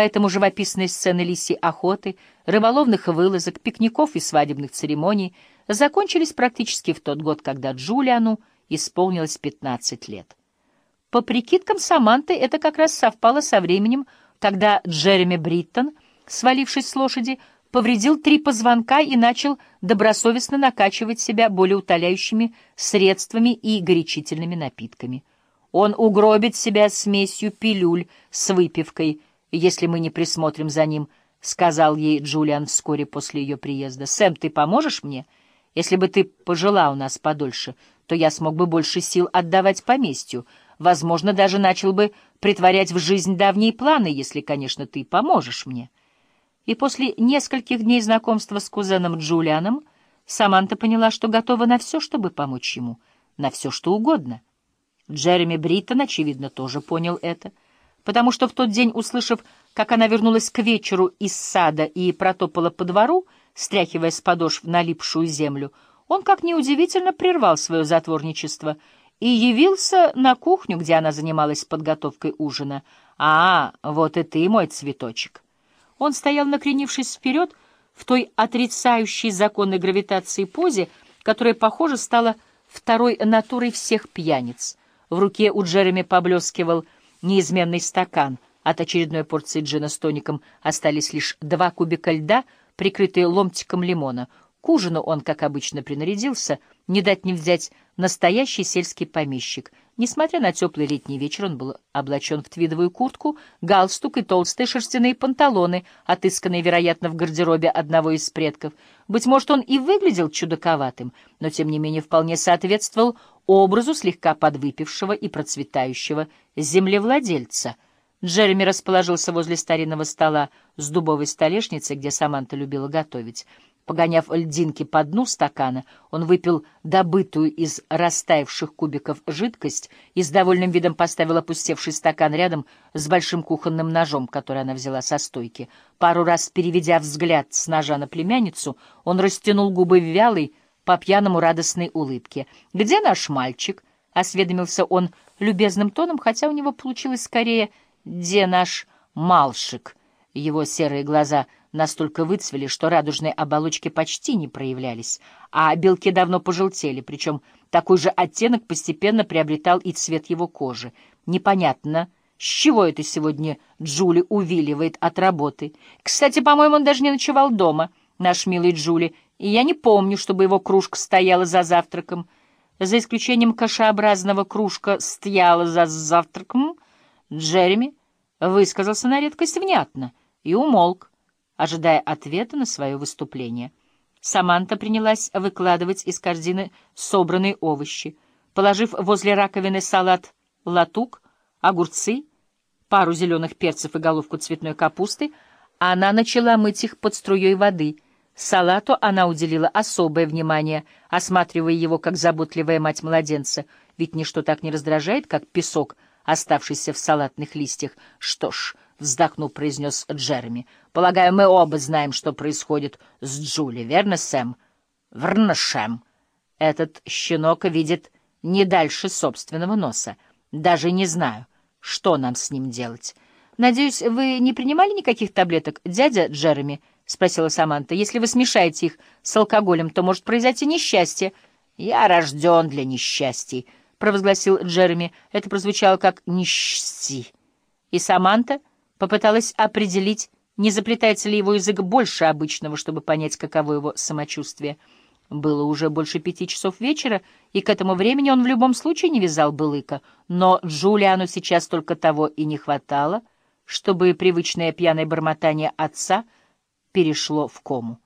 Поэтому живописные сцены лисьей охоты, рыболовных вылазок, пикников и свадебных церемоний закончились практически в тот год, когда Джулиану исполнилось 15 лет. По прикидкам Саманты, это как раз совпало со временем, когда Джереми Бриттон, свалившись с лошади, повредил три позвонка и начал добросовестно накачивать себя более утоляющими средствами и горячительными напитками. Он угробит себя смесью пилюль с выпивкой, если мы не присмотрим за ним, — сказал ей Джулиан вскоре после ее приезда. — Сэм, ты поможешь мне? Если бы ты пожила у нас подольше, то я смог бы больше сил отдавать поместью. Возможно, даже начал бы притворять в жизнь давние планы, если, конечно, ты поможешь мне. — и после нескольких дней знакомства с кузеном Джулианом Саманта поняла, что готова на все, чтобы помочь ему, на все, что угодно. Джереми Бриттон, очевидно, тоже понял это, потому что в тот день, услышав, как она вернулась к вечеру из сада и протопала по двору, стряхивая с подошв налипшую землю, он, как неудивительно, прервал свое затворничество и явился на кухню, где она занималась подготовкой ужина. «А, вот и ты, мой цветочек!» Он стоял, накренившись вперед, в той отрицающей законы гравитации позе, которая, похоже, стала второй натурой всех пьяниц. В руке у Джереми поблескивал неизменный стакан. От очередной порции джина с тоником остались лишь два кубика льда, прикрытые ломтиком лимона. К ужину он, как обычно, принарядился, не дать не взять настоящий сельский помещик. Несмотря на теплый летний вечер, он был облачен в твидовую куртку, галстук и толстые шерстяные панталоны, отысканные, вероятно, в гардеробе одного из предков. Быть может, он и выглядел чудаковатым, но, тем не менее, вполне соответствовал образу слегка подвыпившего и процветающего землевладельца. Джереми расположился возле старинного стола с дубовой столешницей, где Саманта любила готовить. Погоняв льдинки по дну стакана, он выпил добытую из растаявших кубиков жидкость и с довольным видом поставил опустевший стакан рядом с большим кухонным ножом, который она взяла со стойки. Пару раз переведя взгляд с ножа на племянницу, он растянул губы в вялой, по-пьяному радостной улыбке. «Где наш мальчик?» — осведомился он любезным тоном, хотя у него получилось скорее «Где наш малшик?» Его серые глаза — настолько выцвели, что радужные оболочки почти не проявлялись, а белки давно пожелтели, причем такой же оттенок постепенно приобретал и цвет его кожи. Непонятно, с чего это сегодня Джули увиливает от работы. Кстати, по-моему, он даже не ночевал дома, наш милый Джули, и я не помню, чтобы его кружка стояла за завтраком. За исключением кашеобразного кружка стояла за завтраком, Джереми высказался на редкость внятно и умолк ожидая ответа на свое выступление. Саманта принялась выкладывать из корзины собранные овощи, положив возле раковины салат латук, огурцы, пару зеленых перцев и головку цветной капусты, она начала мыть их под струей воды. Салату она уделила особое внимание, осматривая его как заботливая мать младенца, ведь ничто так не раздражает, как песок, оставшийся в салатных листьях. Что ж, — вздохнув, произнес Джереми. — Полагаю, мы оба знаем, что происходит с Джули, верно, Сэм? — Верно, Шем. Этот щенок видит не дальше собственного носа. Даже не знаю, что нам с ним делать. — Надеюсь, вы не принимали никаких таблеток, дядя Джереми? — спросила Саманта. — Если вы смешаете их с алкоголем, то может произойти несчастье. — Я рожден для несчастий, — провозгласил Джереми. Это прозвучало как «нищси». И Саманта попыталась определить, не заплетается ли его язык больше обычного, чтобы понять, каково его самочувствие. Было уже больше пяти часов вечера, и к этому времени он в любом случае не вязал былыка, но Джулиану сейчас только того и не хватало, чтобы привычное пьяное бормотание отца перешло в кому.